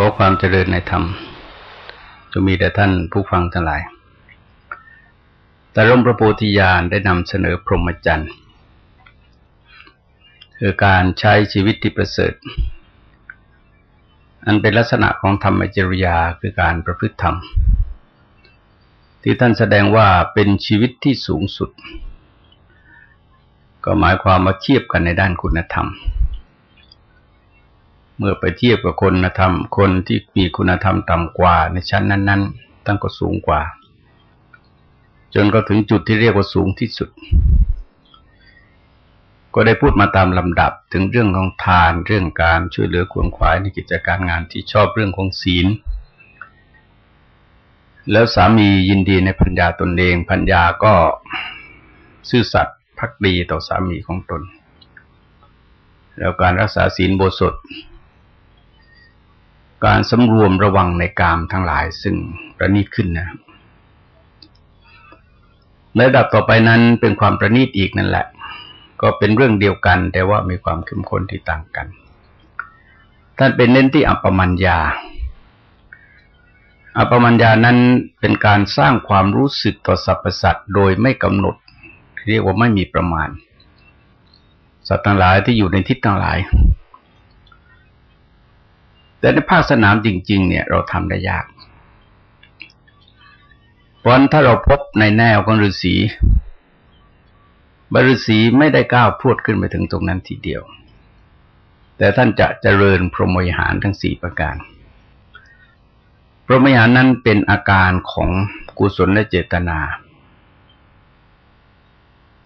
ขอความเจริญในธรรมจะมีแต่ท่านผู้ฟังทั้งหลาย แต่ร่มพระโพธิญาณได้นำเสนอพรหมจรรย์คือการใช้ชีวิตที่ประเสริฐ อันเป็นลักษณะของธรรมจริยาคือการประพฤติธรรม ที่ท่านแสดงว่าเป็นชีวิตที่สูงสุด ก็หมายความมาเทียบกันในด้านคุณธรรม เมื่อไปเทียบกับคนธรรม คนที่มีคุณธรรมต่ำกว่าในชั้นนั้น ๆ ตั้งก็สูงกว่า จนก็ถึงจุดที่เรียกว่าสูงที่สุด ก็ได้พูดมาตามลำดับถึงเรื่องของทานเรื่องการช่วยเหลือขวนขวายในกิจการงานที่ชอบเรื่องของศีล แล้วสามียินดีในพัญญาตนเองพัญญาก็ซื่อสัตย์พักดีต่อสามีของตน แล้วการรักษาศีลโบสถ การสำรวมระวังในกามทั้งหลายซึ่งประณีตขึ้นนะระดับต่อไปนั้นเป็นความประณีตอีกนั่นแหละ ก็เป็นเรื่องเดียวกัน แต่ว่ามีความเข้มข้นที่ต่างกัน ท่านเป็นเน้นที่อัปปมัญญา อัปปมัญญานั้นเป็นการสร้างความรู้สึกต่อสรรพสัตว์โดยไม่กำหนด เรียกว่าไม่มีประมาณ สัตว์ทั้งหลายที่อยู่ในทิศทั้งหลาย แต่ในภาคสนามจริง ๆ เนี่ย เราทำได้ยาก เพราะถ้าเราพบในแนวของฤาษีบริษีไม่ได้ก้าวพรวดขึ้นไปถึงตรงนั้นทีเดียว แต่ท่านจะเจริญพรหมวิหารทั้งสี่ประการ พรหมวิหารนั้นเป็นอาการของกุศลและเจตนา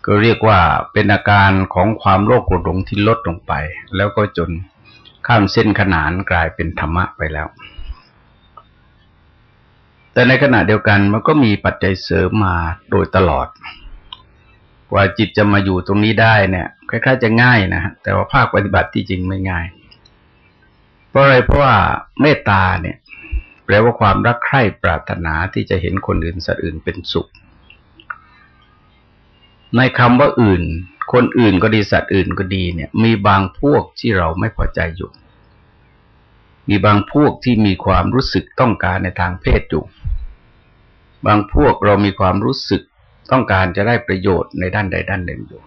ก็เรียกว่าเป็นอาการของความโลภโกรธหลงที่ลดลงไป แล้วก็จน ข้ามเส้นขนานกลายเป็นธรรมะไปแล้ว แต่ในขณะเดียวกันมันก็มีปัจจัยเสริมมาโดยตลอด กว่าจิตจะมาอยู่ตรงนี้ได้เนี่ยคล้ายๆจะง่ายนะแต่ว่าภาคปฏิบัติที่จริงไม่ง่าย เพราะอะไรเพราะว่าเมตตาเนี่ย แปลว่าความรักใคร่ปรารถนาที่จะเห็นคนอื่นสัตว์อื่นเป็นสุข ในคำว่าอื่นคนอื่นก็ดีสัตว์อื่นก็ดีเนี่ย มีบางพวกที่เราไม่พอใจอยู่ มีบางพวกที่มีความรู้สึกต้องการในทางเพศอยู่ บางพวกเรามีความรู้สึกต้องการจะได้ประโยชน์ในด้านใดด้านหนึ่งอยู่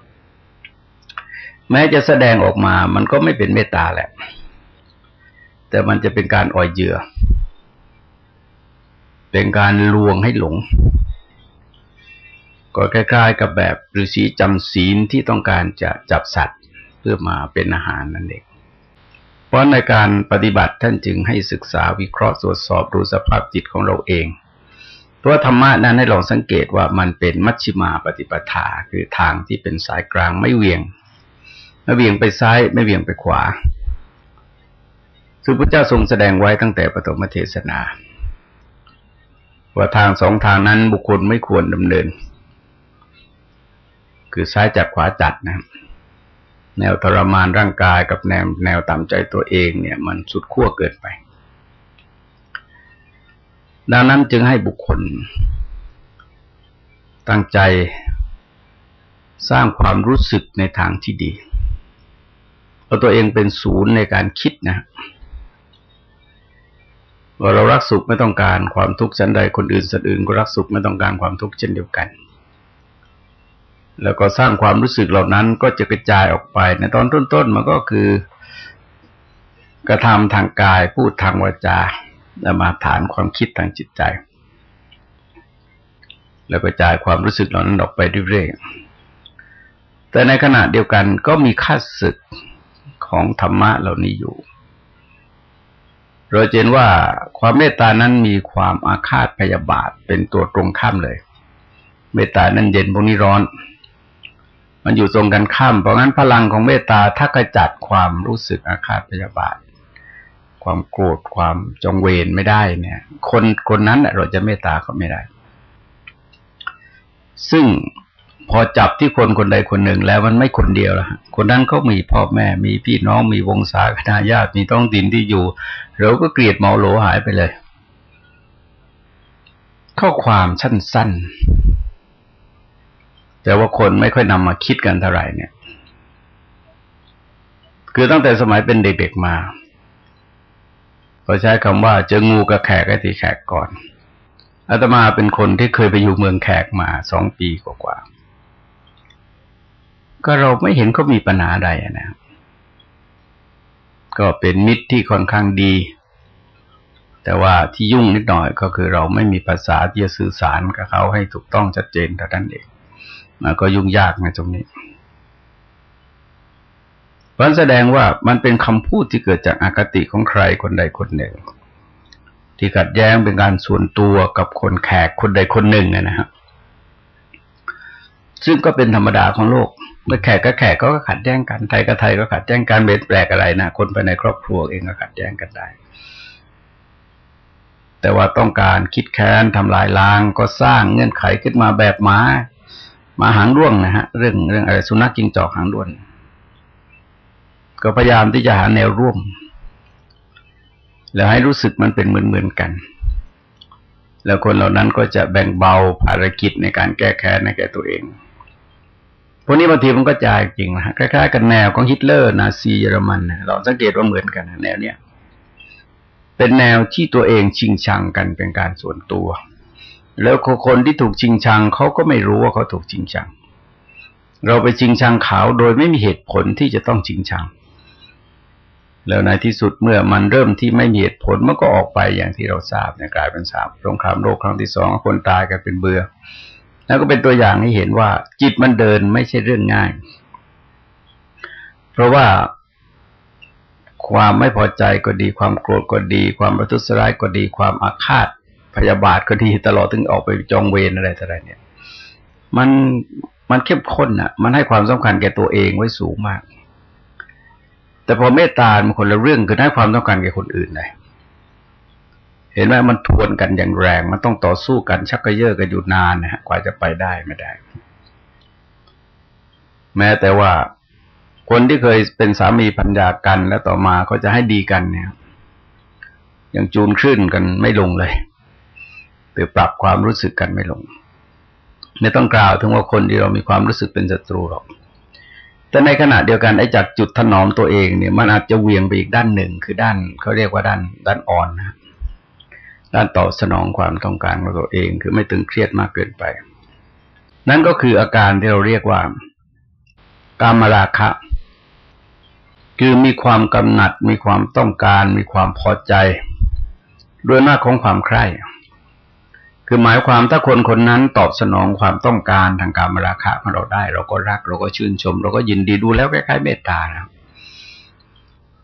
แม้จะแสดงออกมามันก็ไม่เป็นเมตตาแหละ แต่มันจะเป็นการอ่อยเยื่อ เป็นการลวงให้หลง ก็คล้ายๆกับแบบฤาษีจำศีลที่ต้องการจะจับสัตว์เพื่อมาเป็นอาหารนั่นเอง เพราะในการปฏิบัติท่านจึงให้ศึกษาวิเคราะห์ตรวจสอบดูสภาพจิตของเราเองเพราะธรรมะนั้นให้ลองสังเกตว่ามันเป็นมัชชิมาปฏิปทาคือทางที่เป็นสายกลางไม่เวียง ไม่เวียงไปซ้ายไม่เวียงไปขวาซึ่งพระเจ้าทรงแสดงไว้ตั้งแต่ปฐมเทศนาว่าทางสองทางนั้นบุคคลไม่ควรดำเนิน คือซ้ายจัดขวาจัดนะ แนวทรมานร่างกายกับแนวแนวตามใจตัวเองเนี่ย มันสุดขั้วเกินไป ดังนั้นจึงให้บุคคล ตั้งใจสร้างความรู้สึกในทางที่ดีเอาตัวเองเป็นศูนย์ในการคิดนะว่าเรารักสุขไม่ต้องการความทุกข์ชั้นใดคนอื่นสัตว์อื่นก็รักสุขไม่ต้องการความทุกข์เช่นเดียวกัน แล้วก็สร้างความรู้สึกเหล่านั้นก็จะกระจายออกไป ในตอนต้นๆมันก็คือกระทำทางกายพูดทางวาจาแล้วมาฐานความคิดทางจิตใจ แล้วกระจายความรู้สึกเหล่านั้นออกไปเรื่อยๆแต่ในขณะเดียวกันก็มีค่าศึกของธรรมะเหล่านี้อยู่เราเห็นว่าความเมตตานั้นมีความอาฆาตพยาบาทเป็นตัวตรงข้ามเลย เมตตานั้นเย็นพวกนี้ร้อน มันอยู่ตรงกันข้าม เพราะงั้นพลังของเมตตาถ้ากระจัดความรู้สึกอาฆาตพยาบาท ความโกรธความจงเวรไม่ได้เนี่ย คนคนนั้นเราจะเมตตาเขาไม่ได้ ซึ่งพอจับที่คนคนใดคนหนึ่งแล้วมันไม่คนเดียวละคนนั้นเขามีพ่อแม่ มีพี่น้อง มีวงศาคณะญาติ มีต้องดินที่อยู่ เราก็เกลียดเมาโหลหายไปเลย ข้อความสั้น ๆ แต่ว่าคนไม่ค่อยนำมาคิดกันเท่าไหร่เนี่ย คือตั้งแต่สมัยเป็นเด็กๆมาเขาใช้คำว่าเจองูกับแขกก็ตีแขกก่อนอาตมาเป็นคนที่เคยไปอยู่เมืองแขกมาสองปีกว่าๆก็เราไม่เห็นเขามีปัญหาใดนะครับก็เป็นมิตรที่ค่อนข้างดี แต่ว่าที่ยุ่งนิดหน่อยก็คือเราไม่มีภาษาที่จะสื่อสารกับเขาให้ถูกต้องชัดเจนแต่านั้นเอง ก็ยุ่งยากในตรงนี้เพราะแสดงว่ามันเป็นคำพูดที่เกิดจากอากติของใครคนใดคนหนึ่ง ที่ขัดแย้งเป็นการส่วนตัวกับคนแขกคนใดคนหนึ่งนะฮะซึ่งก็เป็นธรรมดาของโลก เมื่อแขกกับแขกก็ขัดแย้งกัน ไทยกับไทยก็ขัดแย้งกันเบ็ดแปลกอะไรนะ คนภายในครอบครัวเองก็ขัดแย้งกันได้ แต่ว่าต้องการคิดแค้นทำลายล้างก็สร้างเงื่อนไขขึ้นมาแบบหมา มาหางร่วงนะฮะ เรื่องเรื่องอะไรสุนัขจิงจอกหางด้วน ก็พยายามที่จะหาแนวร่วม แล้วให้รู้สึกมันเป็นเหมือนเหมือนกัน แล้วคนเหล่านั้นก็จะแบ่งเบาภารกิจในการแก้แค้นในแก่ตัวเองพวกนี้บางทีมันก็จายจริงนะคล้ายๆกันแนวของฮิตเลอร์ นาซีเยอรมันนะเราสังเกตว่าเหมือนกันแนวเนี้ยเป็นแนวที่ตัวเองชิงชังกันเป็นการส่วนตัว แล้วคนที่ถูกชิงชังเขาก็ไม่รู้ว่าเขาถูกชิงชัง เราไปชิงชังเขาโดยไม่มีเหตุผลที่จะต้องชิงชัง แล้วในที่สุดเมื่อมันเริ่มที่ไม่มีเหตุผลมันก็ออกไปอย่างที่เราทราบในกลายเป็นสามสงครามโลกครั้งที่สองคนตายกันเป็นเบื่อแล้วก็เป็นตัวอย่างให้เห็นว่า จิตมันเดินไม่ใช่เรื่องง่าย เพราะว่าความไม่พอใจก็ดี ความโกรธก็ดี ความประทุษร้ายก็ดี ความอาฆาต พยาบาทก็ดีตลอดถึงออกไปจองเวรอะไรต่อะไรเนี่ย มันมันเข้มข้นอะ มันให้ความสำคัญแก่ตัวเองไว้สูงมาก แต่พอเมตตามันคนละเรื่องคือให้ความต้องการแก่คนอื่นเลยเห็นไหมมันทวนกันอย่างแรง มันต้องต่อสู้กันชักกระเยาะกันอยู่นานนะฮะกว่าจะไปได้ไม่ได้ แม้แต่ว่าคนที่เคยเป็นสามีพัญญากันแล้วต่อมาก็จะให้ดีกันเนี่ย ยังจูนขึ้นกันไม่ลงเลย หรือปรับความรู้สึกกันไม่ลง ไม่ต้องกล่าวถึงว่าคนที่เรามีความรู้สึกเป็นศัตรูหรอก แต่ในขณะเดียวกันไอ้จากจุดถนอมตัวเองเนี่ย มันอาจจะเวียงไปอีกด้านหนึ่งคือด้านเขาเรียกว่าด้าน ด้านอ่อนนะด้านตอบสนองความต้องการของตัวเอง คือไม่ตึงเครียดมากเกินไป นั่นก็คืออาการที่เราเรียกว่า กามราคะ คือมีความกำหนัด มีความต้องการ มีความพอใจ ด้วยมากของความใคร่ คือหมายความถ้าคนคนนั้นตอบสนองความต้องการทางการมราคะของเราได้ เราก็รักเราก็ชื่นชม เราก็ยินดีดูแล้วคล้ายๆเมตตานะ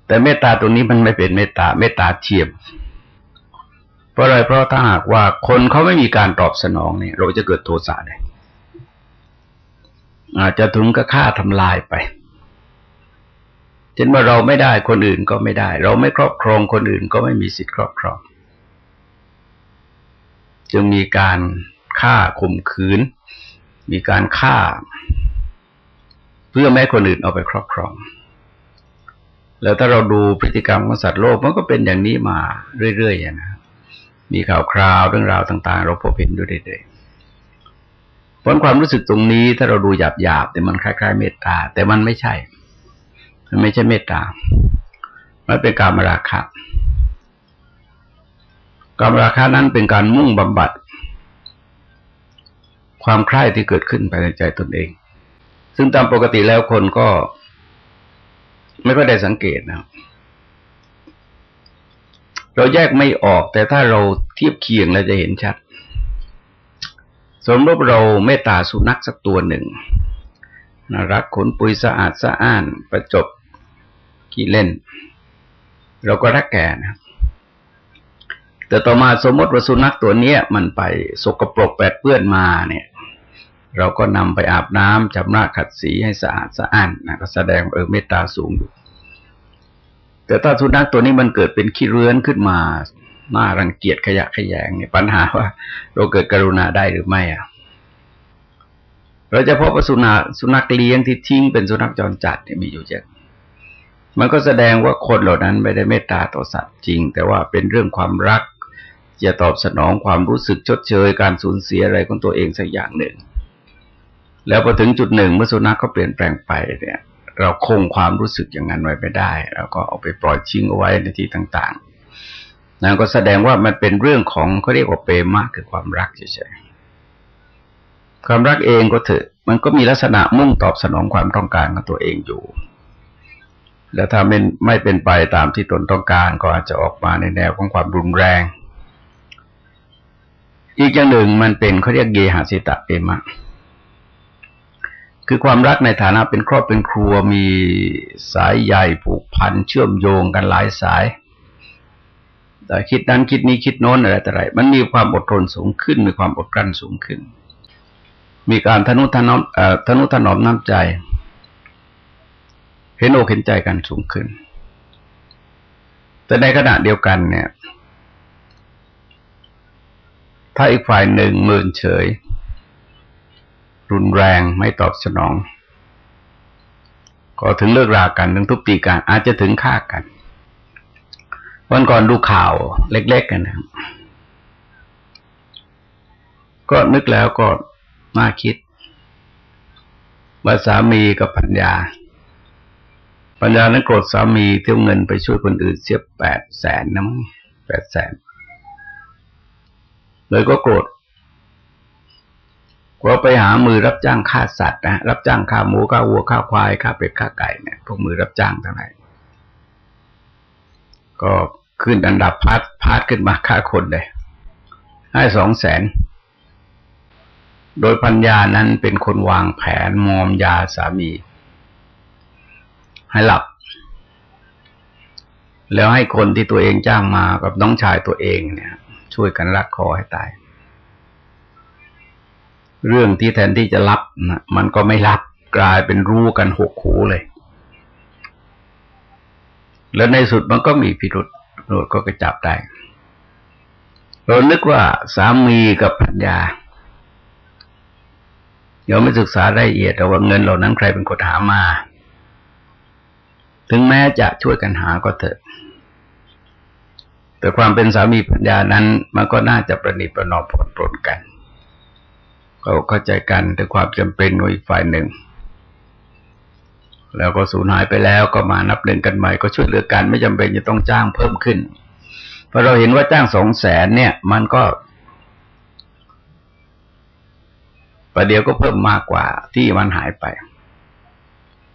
แต่เมตตาตรงนี้มันไม่เป็นเมตตาเมตตาเทียมเพราะอะไรเพราะถ้าหากว่าคนเขาไม่มีการตอบสนองเนี่ยเราจะเกิดโทสะได้อาจจะถึงกับฆ่าทำลายไปเช่นว่าเราไม่ได้คนอื่นก็ไม่ได้ เราไม่ครอบครองคนอื่นก็ไม่มีสิทธิ์ครอบครอง จึงมีการฆ่าข่มขืน มีการฆ่า เพื่อไม่ให้คนอื่นเอาไปครอบครอง แล้วถ้าเราดูพฤติกรรมของสัตว์โลกมันก็เป็นอย่างนี้มาเรื่อยๆนะมีข่าวคราวเรื่องราวต่าง ๆ เราพบเห็นด้วยเรื่อยๆเพราะความรู้สึกตรงนี้ถ้าเราดูหยาบๆแต่มันคล้ายๆเมตตา แต่มันไม่ใช่ มันไม่ใช่เมตตา มันเป็นการมราคะ กามราคะนั้นเป็นการมุ่งบำบัด ความใคร่ที่เกิดขึ้นภายในใจตนเอง ซึ่งตามปกติแล้วคนก็ ไม่ค่อยได้สังเกตนะเราแยกไม่ออก แต่ถ้าเราเทียบเคียงเราจะเห็นชัด สมมติเราเมตตาสุนัขสักตัวหนึ่งน่ารักขนปุยสะอาดสะอ้าน ประจบกี่เล่น เราก็รักแกนะ แต่ต่อมาสมมติว่าสุนัขตัวเนี้ยมันไปสกปรกแปดเปื้อนมาเนี่ย เราก็นำไปอาบน้ำจำระขัดสีให้สะอาดสะอ้านนะก็แสดงเออเมตตาสูงอยู่ แต่ถ้าสุนัขตัวนี้มันเกิดเป็นขี้เรื้อนขึ้นมาน่ารังเกียจขยะขยงเนี่ยปัญหาว่า เราเกิดกรุณาได้หรือไม่อะเราจะพบว่าสุนัขสุนัขเลี้ยงที่ทิ้งเป็นสุนัขจรจัดเนี่ยมีอยู่เยอะมันก็แสดงว่าคนเหล่านั้นไม่ได้เมตตาต่อสัตว์จริง แต่ว่าเป็นเรื่องความรัก จะตอบสนองความรู้สึกชดเชยการสูญเสียอะไรของตัวเองสักอย่างหนึ่ง แล้วพอถึงจุดหนึ่งเมื่อสุนัขเขาเปลี่ยนแปลงไปเนี่ย เราคงความรู้สึกอย่างนั้นไว้ไม่ได้แล้วก็เอาไปปล่อยชิงเอาไว้ในที่ต่างๆนั่นก็แสดงว่ามันเป็นเรื่องของเขาเรียกว่าเปรมะคือความรักเฉยๆความรักเองก็เถอะ มันก็มีลักษณะมุ่งตอบสนองความต้องการของตัวเองอยู่แล้วถ้าไม่ไม่เป็นไปตามที่ตนต้องการก็อาจจะออกมาในแนวของความรุนแรง อีกอย่างหนึ่งมันเป็นเขาเรียกเยหาสิตะเปมะ คือความรักในฐานะเป็นครอบเป็นครัวมีสายใยผูกพันเชื่อมโยงกันหลายสาย แต่คิดนั้นคิดนี้คิดโน้นอะไรแต่ไรมันมีความอดทนสูงขึ้น มีความอดกลั้นสูงขึ้น มีการทนุถนอมทนุถนอมน้ำใจ เห็นอกเห็นใจกันสูงขึ้น แต่ในขณะเดียวกันเนี่ย ถ้าอีกฝ่ายหนึ่งมืนเฉย รุนแรงไม่ตอบสนอง ก็ถึงเลิกรากันถึงทุบตีกัน อาจจะถึงฆ่ากันวันก่อนดูข่าวเล็ก ๆ กันนะก็นึกแล้วก็มาคิดว่าสามีกับปัญญา ปัญญานั้นโกรธสามีเที่ยวเงินไปช่วยคนอื่นเสียแปดแสนนะมั้งแปดแสน เลยก็โกรธก็ไปหามือรับจ้างฆ่าสัตว์นะรับจ้างฆ่าหมูฆ่าวัวฆ่าควายฆ่าเป็ดฆ่าไก่เนี่ยพวกมือรับจ้างทั้งหลายก็ขึ้นอันดับพาดพาดขึ้นมาฆ่าคนเลยให้สองแสน โดยปัญญานั้นเป็นคนวางแผนมอมยาสามี ให้หลับ แล้วให้คนที่ตัวเองจ้างมากับน้องชายตัวเองเนี่ย ช่วยกันรักคอให้ตาย เรื่องที่แทนที่จะรับนะมันก็ไม่รับกลายเป็นรู้กันหกขูเลย แล้วในสุดมันก็มีพิรุษตำรวจก็ไปจับได้เรานึกว่าสามีกับพัญญาเดี๋ยวไม่ศึกษารายละเอียดแต่ว่าเงินเหล่านั้นใครเป็นคนหามา ถึงแม้จะช่วยกันหาก็เถอะ แต่ความเป็นสามีพัญญานั้น มันก็น่าจะประนีประนอมผลปรนกันก็เข้าใจกันแต่ความจำเป็นของอีกฝ่ายหนึ่ง แล้วก็สูญหายไปแล้วก็มานับหนึ่งกันใหม่ก็ช่วยเหลือกันไม่จำเป็นจะต้องจ้างเพิ่มขึ้น เพอเราเห็นว่าจ้างสองแสนเนี่ย มันก็ประเดี๋ยวก็เพิ่มมากกว่าที่มันหายไป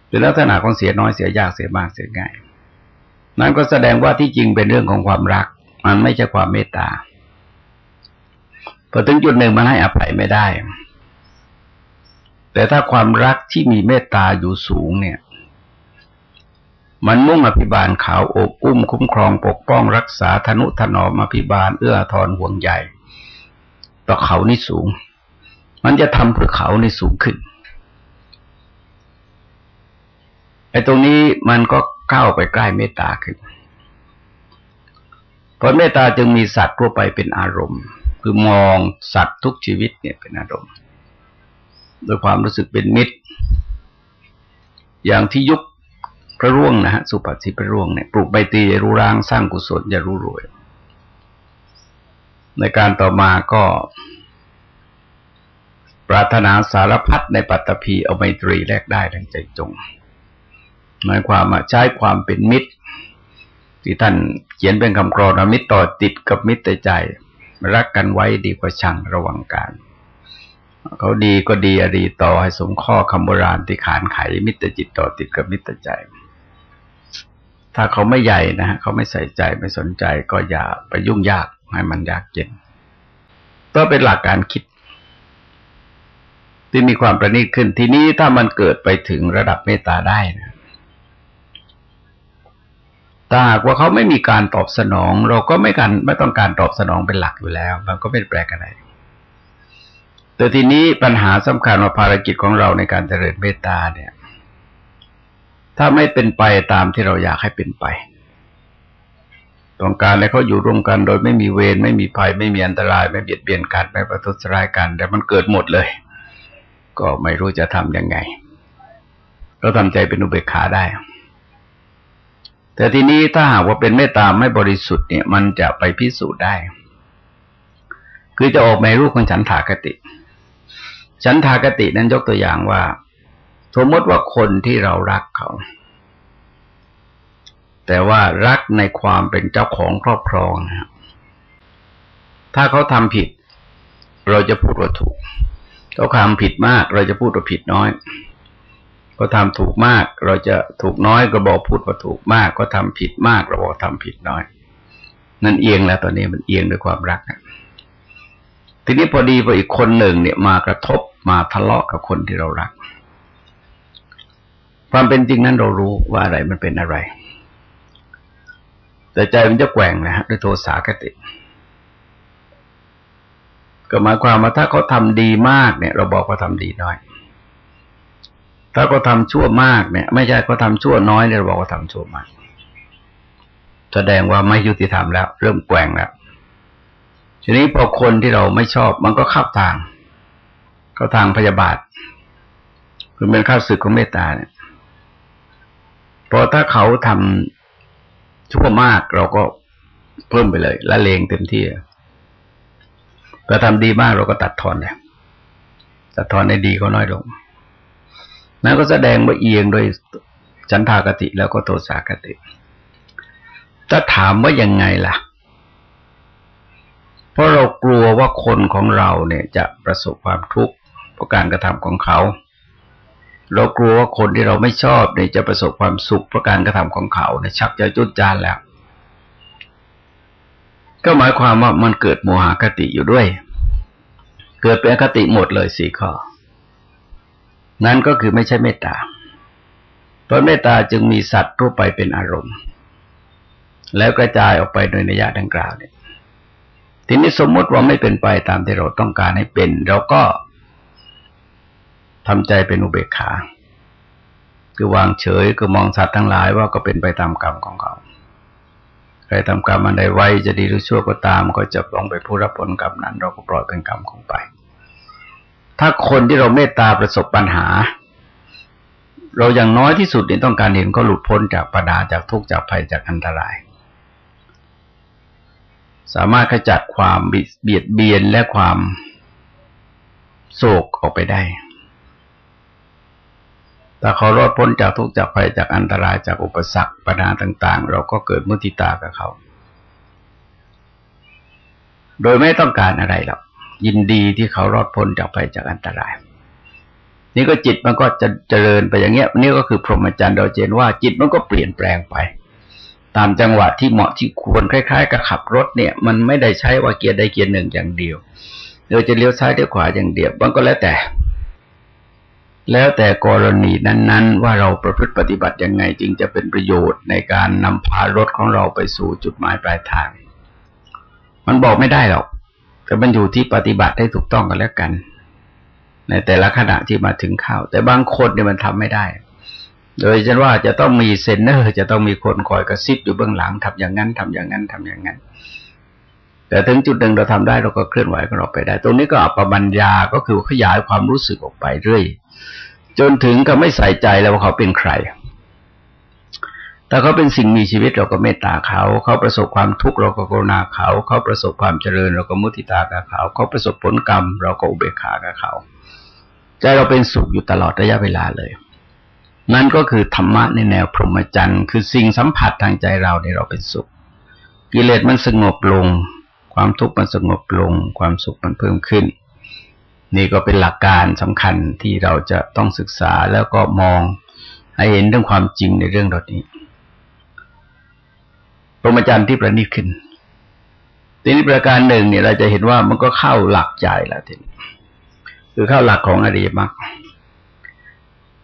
เป็นลักษณะของเสียน้อยเสียยากเสียมากเสียง่าย นั่นก็แสดงว่าที่จริงเป็นเรื่องของความรัก มันไม่ใช่ความเมตตาพอถึงจุดหนึ่งมันให้อภัยไม่ได้ แต่ถ้าความรักที่มีเมตตาอยู่สูงเนี่ย มันมุ่งอภิบาลขาวอบอุ้มคุ้มครองปกป้องรักษาธนุถนอมอภิบาลเอื้อทอนห่วงใหญ่ต่อเขานี่สูง มันจะทำเพื่อเขาในสูงขึ้นไอ้ตรงนี้มันก็เข้าไปใกล้เมตตาขึ้น เพราะเมตตาจึงมีสัตว์ทั่วไปเป็นอารมณ์ คือมองสัตว์ทุกชีวิตเนี่ยเป็นอารมณ์โดยความรู้สึกเป็นมิตร อย่างที่ยุคพระร่วงนะฮะสุปฏิพระร่วงเนี่ยปลูกใบตีรู้ร่างสร้างกุศลอย่ารู้รวย ในการต่อมาก็ปรารถนาสารพัดในปัตตภีเอาไมตรีแลกได้ดังใจจง หมายความว่าใช้ความเป็นมิตร ที่ท่านเขียนเป็นคำกรอนมิตรต่อติดกับมิตรใจ รักกันไว้ดีกว่าชังระวังการเขาดีก็ดีอดีต่อให้สมข้อคำโบราณที่ขานไขมิตรจิตต่อติดกับมิตรใจ ถ้าเขาไม่ใหญ่นะเขาไม่ใส่ใจไม่สนใจก็อย่าไปยุ่งยากให้มันยากเย็นก็เป็นหลักการคิด ที่มีความประณีตขึ้นทีนี้ถ้ามันเกิดไปถึงระดับเมตตาได้นะ ถ้าหากว่าเขาไม่มีการตอบสนอง เราก็ไม่การไม่ต้องการตอบสนองเป็นหลักอยู่แล้ว มันก็ไม่แปลกอะไรแต่ทีนี้ปัญหาสำคัญว่าภารกิจของเราในการเจริญเมตตาเนี่ย ถ้าไม่เป็นไปตามที่เราอยากให้เป็นไป ต้องการให้เขาอยู่ร่วมกันโดยไม่มีเวรไม่มีภัยไม่มีอันตราย ไม่เบียดเบียนกันไม่ประทุษร้ายกัน แต่มันเกิดหมดเลย ก็ไม่รู้จะทำยังไง เราทำใจเป็นอุเบกขาได้ แต่ทีนี้ถ้าหากว่าเป็นเมตตาไม่บริสุทธิ์เนี่ย มันจะไปพิสูจน์ได้ คือจะออกในรูปของฉันถากติ ฉันถากตินั้นยกตัวอย่างว่า สมมติว่าคนที่เรารักเขา แต่ว่ารักในความเป็นเจ้าของครอบครองนะครับถ้าเขาทำผิด เราจะพูดว่าถูกเขาทำผิดมาก เราจะพูดว่าผิดน้อย เขาทำถูกมาก เราจะถูกน้อยก็บอกพูดว่าถูกมาก ก็ทำผิดมาก เราบอกทำผิดน้อย นั่นเอียงแล้วตอนนี้มันเอียงด้วยความรักนะทีนี้พอดีพออีกคนหนึ่งเนี่ยมากระทบมาทะเลาะกับคนที่เรารัก ความเป็นจริงนั้นเรารู้ว่าอะไรมันเป็นอะไร แต่ใจมันจะแกว่งนะฮะด้วยโทสาคติก็หมายความว่าถ้าเขาทำดีมากเนี่ย เราบอกว่าทำดีน้อย ถ้าเขาทาชั่วมากเนี่ย ไม่ใช่เขาทาชั่วน้อยเนี่ยเราบอกว่าทำชั่วมาก แสดงว่าไม่ยุติธรรมแล้ว เริ่มแกว่งแล้วทีนี้พอคนที่เราไม่ชอบมันก็เข้าทาง เข้าทางพยาบาทคือเป็นข้าศึกของเมตตาเนี่ยพอถ้าเขาทำชั่วมากเราก็เพิ่มไปเลยละเลงเต็มที่ถ้าทำดีมากเราก็ตัดทอนเลยตัดทอนในดีก็น้อยลง นั่นก็แสดงว่าเอียงโดยจันทากติแล้วก็โทสากติ ถ้าถามว่ายังไงล่ะ เพราะเรากลัวว่าคนของเราเนี่ยจะประสบความทุกข์เพราะการกระทำของเขา เรากลัวว่าคนที่เราไม่ชอบเนี่ยจะประสบความสุขเพราะการกระทำของเขาเนี่ยชักจะจุดจานแล้ว ก็หมายความว่ามันเกิดโมหคติอยู่ด้วย เกิดเป็นคติหมดเลยสี่ข้อ นั้นก็คือไม่ใช่เมตตา เพราะเมตตาจึงมีสัตว์ทั่วไปเป็นอารมณ์ แล้วกระจายออกไปโดยนิยะดังกล่าวเนี่ยทีนี้สมมติว่าไม่เป็นไปตามที่เราต้องการให้เป็น เราก็ทำใจเป็นอุเบกขา คือวางเฉยคือมองสัตว์ทั้งหลายว่าก็เป็นไปตามกรรมของเขา ใครทำกรรมอันใดไว้จะดีหรือชั่วก็ตาม ก็จะต้องไปผู้รับผลกรรมนั้น เราก็ปล่อยเป็นกรรมของไป ถ้าคนที่เราเมตตาประสบปัญหา เราอย่างน้อยที่สุดเนี่ยต้องการเห็นก็หลุดพ้นจากปัญหาจากทุกข์จากภัยจากอันตราย สามารถขจัดความเบียดเบียนและความโศกออกไปได้ถ้าเขารอดพ้นจากทุกข์จากภัยจากอันตรายจากอุปสรรคปัญหาต่าง ๆ เราก็เกิดมุติตากับเขา โดยไม่ต้องการอะไรหรอก ยินดีที่เขารอดพ้นจากภัยจากอันตราย นี่ก็จิตมันก็จะเจริญไปอย่างเงี้ยนี่ก็คือพรหมจรรย์เราเจนว่าจิตมันก็เปลี่ยนแปลงไป ตามจังหวะที่เหมาะที่ควรคล้าย ๆ กับขับรถเนี่ย มันไม่ได้ใช้ว่าเกียร์ใดเกียร์หนึ่งอย่างเดียวเราจะเลี้ยวซ้ายเลี้ยวขวาอย่างเดียวมันก็แล้วแต่ แล้วแต่กรณีนั้น ๆ ว่าเราประพฤติปฏิบัติยังไงจึงจะเป็นประโยชน์ในการนำพารถของเราไปสู่จุดหมายปลายทาง มันบอกไม่ได้หรอก แต่มันอยู่ที่ปฏิบัติให้ถูกต้องกันแล้วกัน ในแต่ละขณะที่มาถึงข่าว แต่บางคนเนี่ยมันทำไม่ได้ โดยฉันว่าจะต้องมีเซนเนอร์จะต้องมีคนคอยกระซิบอยู่เบื้องหลังทำอย่างนั้นทำอย่างนั้นทำอย่างนั้น แต่ถึงจุดหนึ่งเราทำได้เราก็เคลื่อนไหวของเราไปได้ ตรงนี้ก็อัปปัญญาก็คือขยายความรู้สึกออกไปเรื่อย จนถึงก็ไม่ใส่ใจแล้วว่าเขาเป็นใคร แต่เขาเป็นสิ่งมีชีวิตเราก็เมตตาเขา เขาประสบความทุกข์เราก็กรุณาเขา เขาประสบความเจริญ เราก็มุทิตากับเขา เขาประสบผลกรรม เราก็อุเบกขากับเขา ใจเราเป็นสุขอยู่ตลอดระยะเวลาเลย นั่นก็คือธรรมะในแนวพรหมจรรย์ คือสิ่งสัมผัสทางใจเราในเราเป็นสุข กิเลสมันสงบลง ความทุกข์มันสงบลง ความสุขมันเพิ่มขึ้น นี่ก็เป็นหลักการสำคัญที่เราจะต้องศึกษาแล้วก็มองให้เห็นเรื่องความจริงในเรื่องเหล่านี้ รหมจรรย์ที่ประณีตขึ้นทีนี้ประการหนึ่งเนี่ยเราจะเห็นว่ามันก็เข้าหลักใจแล้วทีนี้คือเข้าหลักของอริยมรรค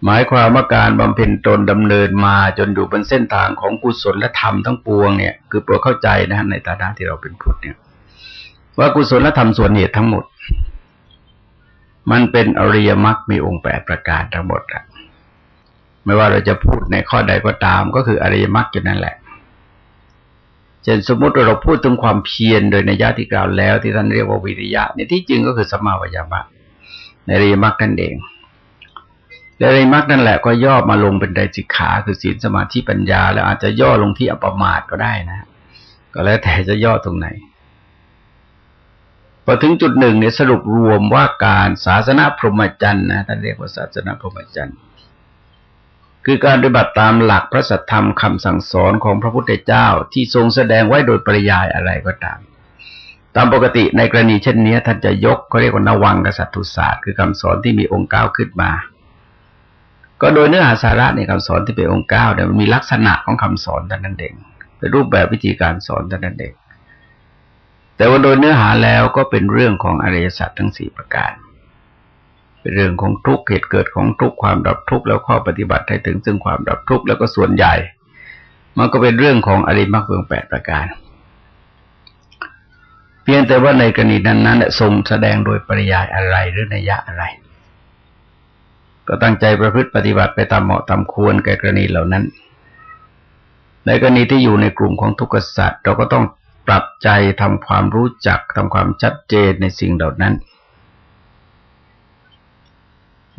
หมายความว่าการบำเพ็ญตนดำเนินมาจนอยู่บนเส้นทางของกุศลและธรรมทั้งปวงเนี่ย คือโปรดเข้าใจนะในฐานะที่เราเป็นพุทธเนี่ย ว่ากุศลและธรรมส่วนเหตุทั้งหมด มันเป็นอริยมรรคมีองค์แปดประการทั้งหมดอะไม่ว่าเราจะพูดในข้อใดก็ตามก็คืออริยมรรคอยู่นั่นแหละ เช่นสมมติเราพูดถึงความเพียรโดยในญาติกล่าวแล้ว ที่ท่านเรียกว่าวิริยะเนี่ยที่จริงก็คือสมาวิยามะในริยมรรคนั่นเองและริยมรรคนั่นแหละก็ย่อมาลงเป็นไตรสิกขา คือศีลสมาธิปัญญา แล้วอาจจะย่อลงที่อัปมาทก็ได้นะ ก็แล้วแต่จะย่อตรงไหนพอถึงจุดหนึ่งเนี่ยสรุปรวมว่าการศาสนาพรหมจรรย์นะท่านเรียกว่าศาสนาพรหมจรรย์ คือการปฏิบัติตามหลักพระสัทธรรมคำสั่งสอนของพระพุทธเจ้าที่ทรงแสดงไว้โดยปริยายอะไรก็ตาม ตามปกติในกรณีเช่นนี้ท่านจะยกเขาเรียกว่านวังกษัตริย์ศาสตร์คือคำสอนที่มีองค์เก้าขึ้นมา ก็โดยเนื้อหาสาระในคำสอนที่เป็นองค์เก้าเนี่ยมันมีลักษณะของคำสอนแต่นั้นเองเป็นรูปแบบวิธีการสอนแต่นั้นเองแต่ว่าโดยเนื้อหาแล้วก็เป็นเรื่องของอริยสัจทั้งสี่ประการ เป็นเรื่องของทุกข์เหตุเกิดของทุกข์ความดับทุกข์แล้วข้อปฏิบัติให้ถึงซึ่งความดับทุกข์แล้วก็ส่วนใหญ่ มันก็เป็นเรื่องของอริมักเบืองแปดประการ เพียงแต่ว่าในกรณีนั้นนั้นทรงแสดงโดยปริยายอะไรหรือนัยยะอะไร ก็ตั้งใจประพฤติปฏิบัติไปตามเหมาะตามควรแก่กรณีเหล่านั้น ในกรณีที่อยู่ในกลุ่มของทุกขสัตว์เราก็ต้องปรับใจทำความรู้จักทำความชัดเจนในสิ่งเหล่านั้น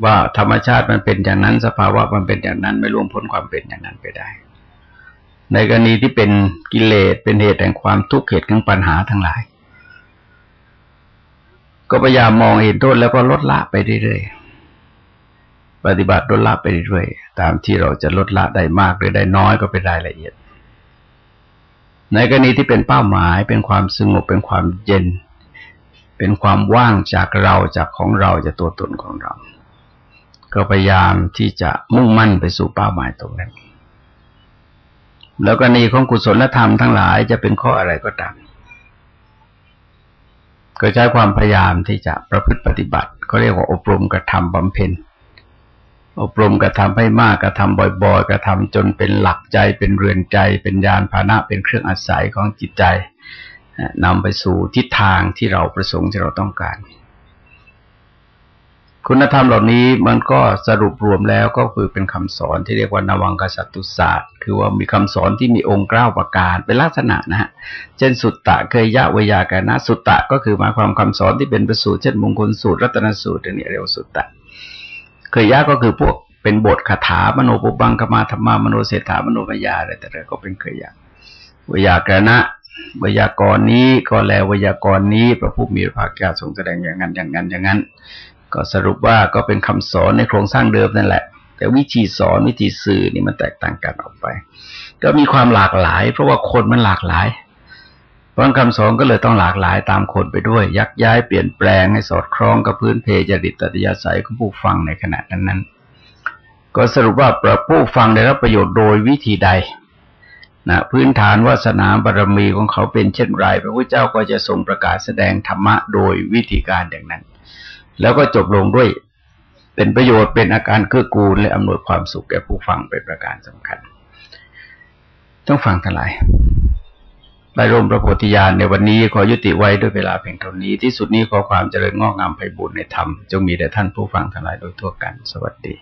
ว่าธรรมชาติมันเป็นอย่างนั้น สภาวะมันเป็นอย่างนั้น ไม่ล่วงพ้นความเป็นอย่างนั้นไปได้ ในกรณีที่เป็นกิเลสเป็นเหตุแห่งความทุกข์เหตุของปัญหาทั้งหลาย ก็พยายามมองเห็นโทษแล้วก็ลดละไปเรื่อยๆปฏิบัติลดละไปเรื่อยๆตามที่เราจะลดละได้มากหรือได้น้อยก็เป็นรายละเอียด ในกรณีที่เป็นเป้าหมายเป็นความสงบเป็นความเย็น เป็นความว่างจากเราจากของเราจากตัวตนของเรา ก็พยายามที่จะมุ่งมั่นไปสู่เป้าหมายตรงนั้น แล้วกรณีของกุศลธรรมทั้งหลายจะเป็นข้ออะไรก็ตามก็ใช้ความพยายามที่จะประพฤติปฏิบัติก็เรียกว่าอบรมกระทำบำเพ็ญอบรมกระทำให้มากกระทำบ่อยๆกระทำจนเป็นหลักใจเป็นเรือนใจ เป็นยานพาหนะเป็นเครื่องอาศัยของจิตใจนำไปสู่ทิศทางที่เราประสงค์ที่เราต้องการ คุณธรรมเหล่านี้มันก็สรุปรวมแล้วก็คือเป็นคำสอนที่เรียกว่านวังกษัตตุศาสตร์ คือว่ามีคำสอนที่มีองค์เก้าประการเป็นลักษณะนะฮะ เช่นสุตตะเคยยะวยากานะสุตตะก็คือหมายความคำสอนที่เป็นประสูตรเช่นมงคลสูตรรัตนสูตรอันนี้เรียกว่าสุตตะ เคยยะก็คือพวกเป็นบทคาถามโนปุบังกมาธรรมามโนเศรษฐามโนมยาอะไรแต่ละก็เป็นเคยยะวยากรณะวยากรณ์นี้ก็แล้ววยากรณ์นี้พระผู้มีพระภาคเจ้าทรงแสดงอย่างนั้นอย่างนั้นอย่างนั้น ก็สรุปว่าก็เป็นคำสอนในโครงสร้างเดิมนั่นแหละ แต่วิธีสอนวิธีสื่อนี่มันแตกต่างกันออกไป ก็มีความหลากหลาย เพราะว่าคนมันหลากหลายเพราะคำสอนก็เลยต้องหลากหลายตามคนไปด้วย ยักย้ายเปลี่ยนแปลงให้สอดคล้องกับพื้นเพจริตติยาศัยของผู้ฟังในขณะนั้นๆก็สรุปว่าประผู้ฟังได้รับประโยชน์โดยวิธีใดนะพื้นฐานวาสนาบารรมีของเขาเป็นเช่นไร พระพุทธเจ้าก็จะทรงประกาศแสดงธรรมะโดยวิธีการอย่างนั้น แล้วก็จบลงด้วย เป็นประโยชน์เป็นอาการเกื้อกูลและอำนวยความสุขแก่ผู้ฟังเป็นประการสำคัญ ต้องฟังทั้งหลายใบรมพระโพธิญาณในวันนี้ขอยุติไว้ด้วยเวลาเพียงเท่านี้ ที่สุดนี้ขอความเจริญงอกงามไปบุญในธรรม จงมีแด่ท่านผู้ฟังทั้งหลายโดยทั่วกัน สวัสดี